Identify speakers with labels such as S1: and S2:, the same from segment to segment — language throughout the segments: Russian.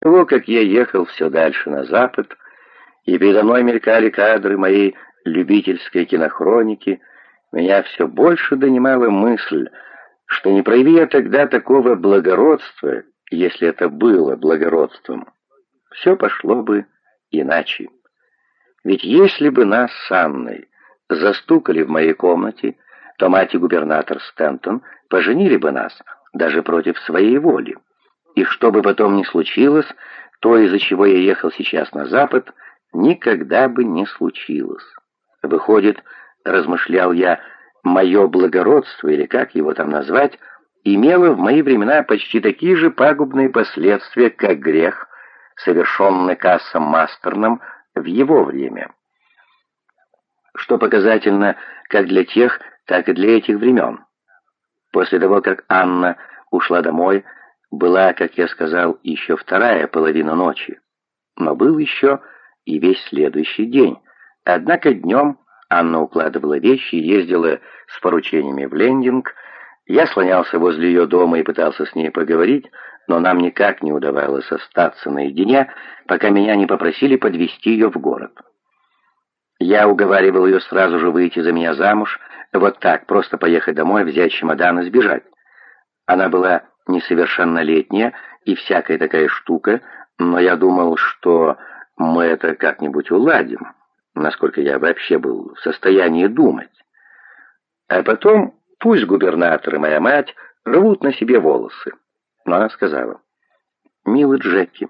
S1: того, как я ехал все дальше на запад, и передо мной мелькали кадры моей любительской кинохроники, меня все больше донимала мысль, что не прояви я тогда такого благородства, если это было благородством, все пошло бы иначе. Ведь если бы нас с Анной застукали в моей комнате, то мать и губернатор Стентон поженили бы нас, даже против своей воли. И что бы потом ни случилось, то, из-за чего я ехал сейчас на запад, никогда бы не случилось. Выходит, размышлял я, мое благородство, или как его там назвать, имело в мои времена почти такие же пагубные последствия, как грех, совершенный Кассом Мастерном в его время. Что показательно как для тех, так и для этих времен. После того, как Анна ушла домой, была, как я сказал, еще вторая половина ночи. Но был еще и весь следующий день. Однако днем Анна укладывала вещи, ездила с поручениями в лендинг. Я слонялся возле ее дома и пытался с ней поговорить, но нам никак не удавалось остаться наедине, пока меня не попросили подвести ее в город. Я уговаривал ее сразу же выйти за меня замуж, вот так, просто поехать домой, взять чемодан и сбежать. Она была несовершеннолетняя и всякая такая штука, но я думал, что мы это как-нибудь уладим насколько я вообще был в состоянии думать. А потом пусть губернатор и моя мать рвут на себе волосы. Но она сказала, «Милый Джеки,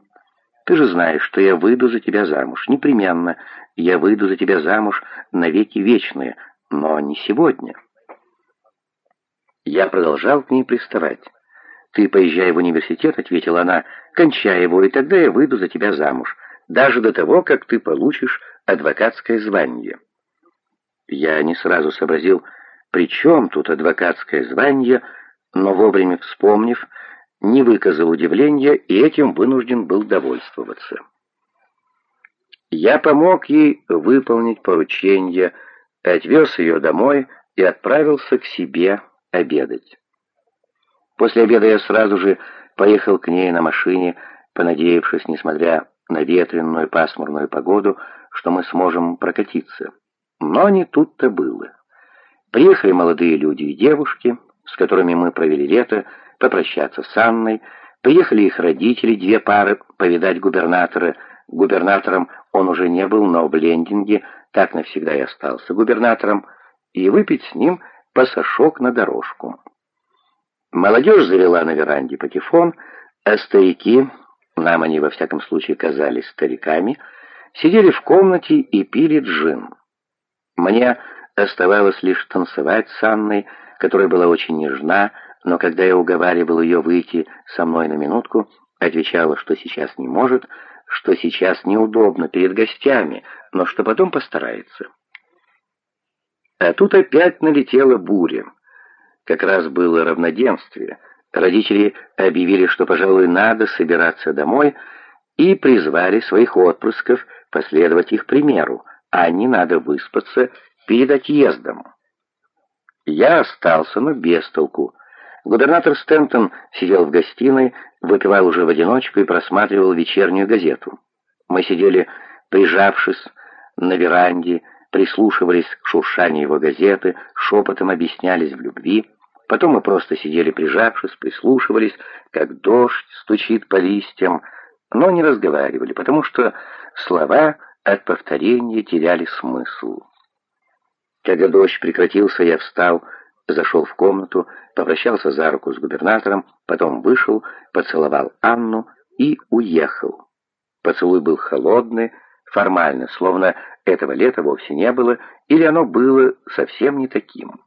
S1: ты же знаешь, что я выйду за тебя замуж. Непременно я выйду за тебя замуж навеки вечные, но не сегодня». Я продолжал к ней приставать. «Ты поезжай в университет», — ответила она, — «кончай его, и тогда я выйду за тебя замуж, даже до того, как ты получишь адвокатское звание. Я не сразу сообразил, при чем тут адвокатское звание, но вовремя вспомнив, не выказал удивления и этим вынужден был довольствоваться. Я помог ей выполнить поручение, отвез ее домой и отправился к себе обедать. После обеда я сразу же поехал к ней на машине, понадеявшись, несмотря на ветреную пасмурную погоду, что мы сможем прокатиться. Но не тут-то было. Приехали молодые люди и девушки, с которыми мы провели лето, попрощаться с Анной. Приехали их родители, две пары, повидать губернатора. Губернатором он уже не был, но в лендинге так навсегда и остался губернатором, и выпить с ним пасашок на дорожку. Молодежь завела на веранде патефон, а старики, нам они во всяком случае казались стариками, сидели в комнате и пили джин. Мне оставалось лишь танцевать с Анной, которая была очень нежна, но когда я уговаривал ее выйти со мной на минутку, отвечала, что сейчас не может, что сейчас неудобно перед гостями, но что потом постарается. А тут опять налетела буря. Как раз было равноденствие. Родители объявили, что, пожалуй, надо собираться домой, и призвали своих отпрысков последовать их примеру, а не надо выспаться перед отъездом. Я остался, но без толку. Губернатор Стентон сидел в гостиной, выпивал уже в одиночку и просматривал вечернюю газету. Мы сидели, прижавшись на веранде, прислушивались к шуршанию его газеты, шепотом объяснялись в любви. Потом мы просто сидели прижавшись, прислушивались, как дождь стучит по листьям, но не разговаривали, потому что слова от повторения теряли смысл. Когда дождь прекратился, я встал, зашел в комнату, попрощался за руку с губернатором, потом вышел, поцеловал Анну и уехал. Поцелуй был холодный, формально, словно этого лета вовсе не было, или оно было совсем не таким.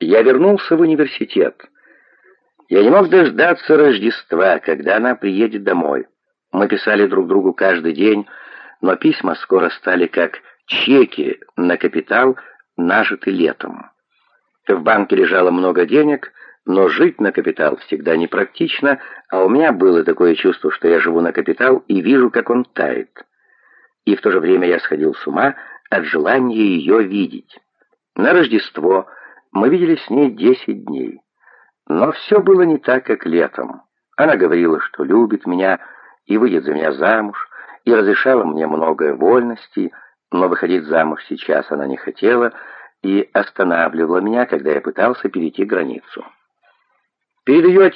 S1: Я вернулся в университет. Я не мог дождаться Рождества, когда она приедет домой. Мы писали друг другу каждый день, но письма скоро стали как чеки на капитал, нажитый летом. В банке лежало много денег, но жить на капитал всегда непрактично, а у меня было такое чувство, что я живу на капитал и вижу, как он тает. И в то же время я сходил с ума от желания ее видеть. На Рождество мы виделись с ней десять дней. Но все было не так, как летом. Она говорила, что любит меня и выйдет за меня замуж, и разрешала мне многое вольностей, но выходить замуж сейчас она не хотела и останавливала меня, когда я пытался перейти границу. Перед ее